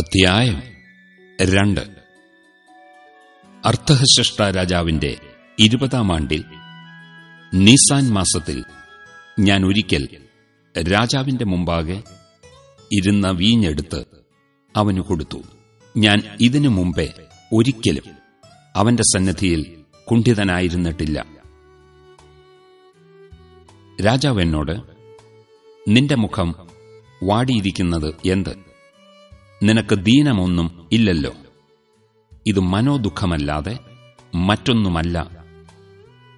അധ്യായം രണ്ട്. അർത്ഥഹശഷ്ട രാജാവിന്റെ ഇരുപതാം ആണ്ടിൽ നീസാൻ മാസത്തിൽ ഞാൻ ഒരിക്കൽ രാജാവിന്റെ മുമ്പാകെ ഇരുന്ന വീഞ്ഞെടുത്ത് അവന് കൊടുത്തു. ഞാൻ ഇതിനു മുമ്പേ ഒരിക്കലും അവന്റെ സന്നദ്ധിയിൽ കുണ്ഠിതനായിരുന്നിട്ടില്ല. രാജാവ് എന്നോട് നിന്റെ മുഖം വാടിയിരിക്കുന്നത് എന്ത്? നിനക്ക് ദീനമൊന്നും ഇല്ലല്ലോ. ഇത് മനോദുഃഖമല്ലാതെ മറ്റൊന്നുമല്ല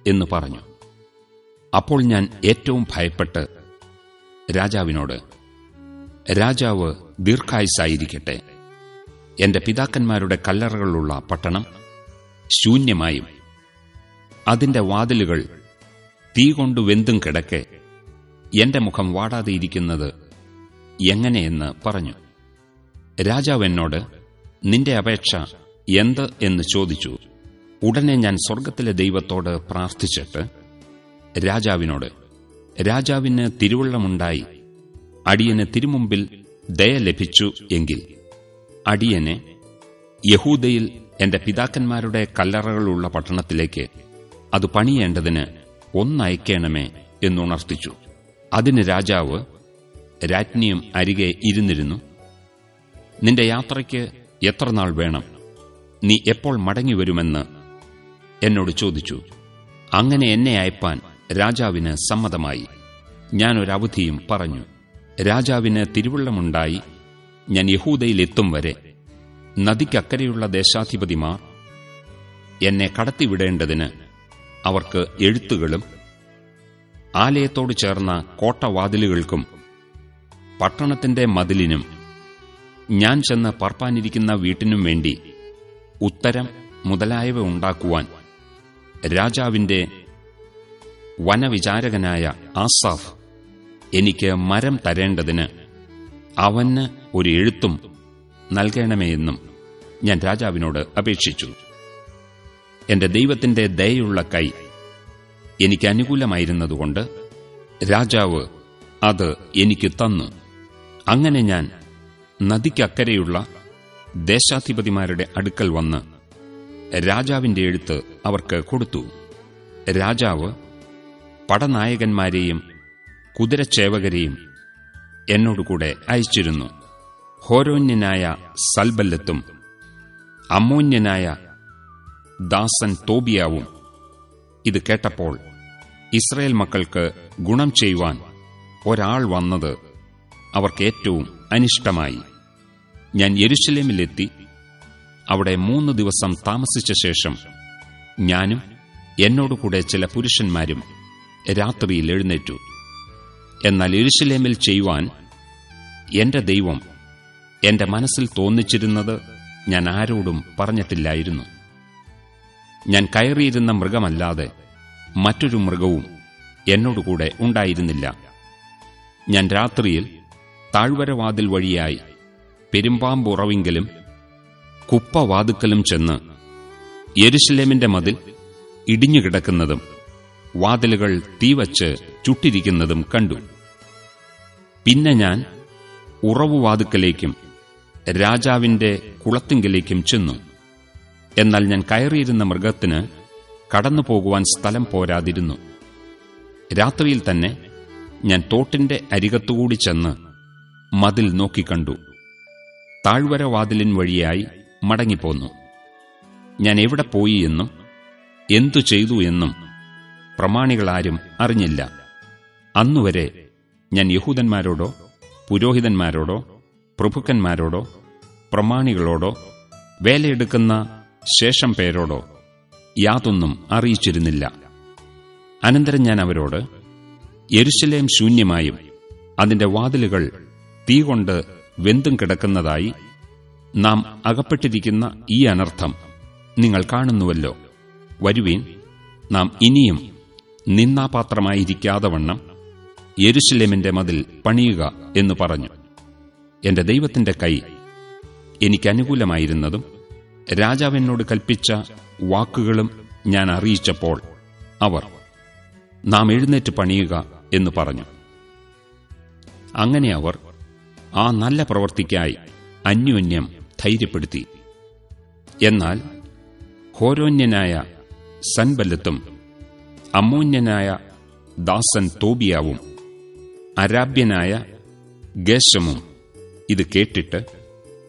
എന്ന് പറഞ്ഞു. അപ്പോൾ ഞാൻ ഏറ്റവും ഭയപ്പെട്ട് രാജാവിനോട് രാജാവ് ദീർഘായുസായിരിക്കട്ടെ എന്റെ പിതാക്കന്മാരുടെ കല്ലറകളുള്ള പട്ടണം ശൂന്യമായും അതിന്റെ വാതിലുകൾ തീ കൊണ്ട് വെന്തും കിടക്കെ എന്റെ മുഖം വാടാതെ ഇരിക്കുന്നത് എങ്ങനെയെന്ന് പറഞ്ഞു. രാജാവ് എന്നോട് നിന്റെ അപേക്ഷ എന്ത് എന്ന് ചോദിച്ചു. ഉടനെ ഞാൻ സ്വർഗത്തിലെ ദൈവത്തോട് പ്രാർത്ഥിച്ചിട്ട് രാജാവിനോട് രാജാവിന് തിരുവള്ളമുണ്ടായി. അടിയന് തിരുമുമ്പിൽ ദയ ലഭിച്ചു എങ്കിൽ. അടിയനെ യഹൂദയിൽ എന്റെ പിതാക്കന്മാരുടെ കല്ലറകളുള്ള പട്ടണത്തിലേക്ക് അത് പണിയേണ്ടതിന് ഒന്നയക്കണമേ എന്നുണർത്തിച്ചു അതിന് രാജാവ് രാജ്ഞിയും അരികെ ഇരുന്നിരുന്നു. നിന്റെ യാത്രയ്ക്ക് എത്ര നാൾ വേണം? നീ എപ്പോൾ മടങ്ങിവരുമെന്ന് എന്നോട് ചോദിച്ചു. അങ്ങനെ എന്നെ അയപ്പാൻ രാജാവിന് സമ്മതമായി. ഞാനൊരവധിയും പറഞ്ഞു. രാജാവിന് തിരുവുള്ളമുണ്ടായി. ഞാൻ യഹൂദയിലെത്തും വരെ. നദിക്കക്കരെയുള്ള ദേശാധിപതിമാർ എന്നെ കടത്തിവിടേണ്ടതിന് അവർക്ക് എഴുത്തുകളും ആലയത്തോട് ചേർന്ന കോട്ടവാതിലുകൾക്കും പട്ടണത്തിന്റെ മതിലിനും ഞാൻ ചെന്ന് പാർപ്പാനിരിക്കുന്ന വീട്ടിനും വേണ്ടി ഉത്തരം മുതലായവ ഉണ്ടാക്കുവാൻ രാജാവിന്റെ വനവിചാരകനായ ആസാഫ് എനിക്ക് മരം തരേണ്ടതിന് അവന് ഒരു എഴുത്തും നൽകണമേയെന്നും ഞാൻ രാജാവിനോട് അപേക്ഷിച്ചു. എന്റെ ദൈവത്തിന്റെ ദയുള്ള കൈ എനിക്ക് അനുകൂലമായിരുന്നതുകൊണ്ട് രാജാവ് അത് എനിക്ക് തന്നു. അങ്ങനെ ഞാൻ നദിക്കക്കരെയുള്ള ദേശാധിപതിമാരുടെ അടുക്കൽ വന്ന് രാജാവിന്റെ എഴുത്ത് അവർക്ക് കൊടുത്തു. രാജാവ് പടനായകന്മാരെയും കുതിരച്ചേവകരെയും എന്നോടുകൂടെ അയച്ചിരുന്നു. ഹോരോന്യനായ സൽബല്ലത്തും അമ്മോന്യനായ ദാസൻ തോബിയാവും ഇത് കേട്ടപ്പോൾ ഇസ്രയേൽ മക്കൾക്ക് ഗുണം ചെയ്യുവാൻ ഒരാൾ വന്നത് അവർക്ക് ഏറ്റവും അനിഷ്ടമായി. ഞാൻ യെരുശലേമിലെത്തി. അവിടെ മൂന്ന് ദിവസം താമസിച്ച ശേഷം ഞാനും എന്നോടുകൂടെ ചില പുരുഷന്മാരും രാത്രിയിൽ എഴുന്നേറ്റു. എന്നാൽ എരുശലേമിൽ ചെയ്യുവാൻ എന്റെ ദൈവം എന്റെ മനസ്സിൽ തോന്നിച്ചിരുന്നത് ഞാൻ ആരോടും പറഞ്ഞിട്ടില്ലായിരുന്നു. ഞാൻ കയറിയിരുന്ന മൃഗമല്ലാതെ മറ്റൊരു മൃഗവും എന്നോടുകൂടെ ഉണ്ടായിരുന്നില്ല. ഞാൻ രാത്രിയിൽ താഴ്വരവാതിൽ വഴിയായി പെരുമ്പാമ്പുറവിങ്കലും കുപ്പവാതുക്കലും ചെന്ന് യെരുശലേമിന്റെ മതിൽ ഇടിഞ്ഞുകിടക്കുന്നതും വാതിലുകൾ തീവച്ച് ചുട്ടിരിക്കുന്നതും കണ്ടു. പിന്നെ ഞാൻ ഉറവുവാതുക്കലേക്കും രാജാവിന്റെ കുളത്തിങ്കലേക്കും ചെന്നു. എന്നാൽ ഞാൻ കയറിയിരുന്ന മൃഗത്തിന് കടന്നു പോകുവാൻ സ്ഥലം പോരാതിരുന്നു. രാത്രിയിൽ തന്നെ ഞാൻ തോട്ടിന്റെ അരികത്തുകൂടി ചെന്ന് മതിൽ നോക്കിക്കണ്ടു താഴ്വര വാതിലിൻ വഴിയായി മടങ്ങിപ്പോന്നു. ഞാൻ എവിടെ പോയി എന്നും എന്തു ചെയ്തു എന്നും പ്രമാണികളാരും അറിഞ്ഞില്ല. അന്നുവരെ ഞാൻ യഹൂദന്മാരോടോ പുരോഹിതന്മാരോടോ പ്രഭുക്കന്മാരോടോ പ്രമാണികളോടോ വേലയെടുക്കുന്ന ശേഷം പേരോടോ യാതൊന്നും അറിയിച്ചിരുന്നില്ല. അനന്തരം ഞാൻ അവരോട് യെരുശലേം ശൂന്യമായും അതിന്റെ വാതിലുകൾ തീ കൊണ്ട് വെന്തും കിടക്കുന്നതായി നാം അകപ്പെട്ടിരിക്കുന്ന ഈ അനർത്ഥം നിങ്ങൾ കാണുന്നുവല്ലോ. വരുവീൻ നാം ഇനിയും നിന്നാപാത്രമായിരിക്കാതെ വണ്ണം യെരുശലേമിന്റെ മതിൽ പണിയുക എന്ന് പറഞ്ഞു. എന്റെ ദൈവത്തിന്റെ കൈ എനിക്കനുകൂലമായിരുന്നതും രാജാവിനോട് കൽപ്പിച്ച വാക്കുകളും ഞാൻ അറിയിച്ചപ്പോൾ അവർ നാം എഴുന്നേറ്റ് പണിയുക എന്ന് പറഞ്ഞു. അങ്ങനെ അവർ ആ നല്ല പ്രവൃത്തിക്കായി അന്യോന്യം ധൈര്യപ്പെടുത്തി. എന്നാൽ ഹോരോന്യനായ സൻബല്ലത്തും അമോന്യനായ ദാസൻ തോബിയാവും അരാബ്യനായ ഗേശമും ഇത് കേട്ടിട്ട്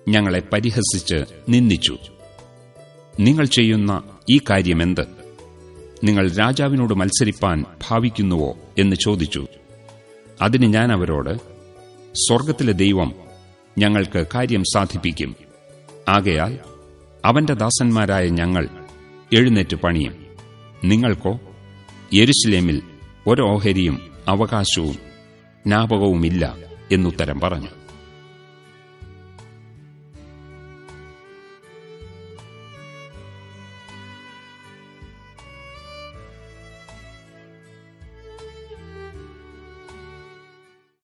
ഞങ്ങളെ പരിഹസിച്ച് നിന്ദിച്ചു. നിങ്ങൾ ചെയ്യുന്ന ഈ കാര്യമെന്ത്? നിങ്ങൾ രാജാവിനോട് മത്സരിപ്പാൻ ഭാവിക്കുന്നുവോ എന്ന് ചോദിച്ചു. അതിന് ഞാൻ അവരോട് സ്വർഗത്തിലെ ദൈവം ഞങ്ങൾക്ക് കാര്യം സാധിപ്പിക്കും. ആകയാൽ അവന്റെ ദാസന്മാരായ ഞങ്ങൾ എഴുന്നേറ്റ് പണിയും. നിങ്ങൾക്കോ യെരുശലേമിൽ ഒരോഹരിയും അവകാശവും ജ്ഞാപകവുമില്ല എന്നുത്തരം പറഞ്ഞു.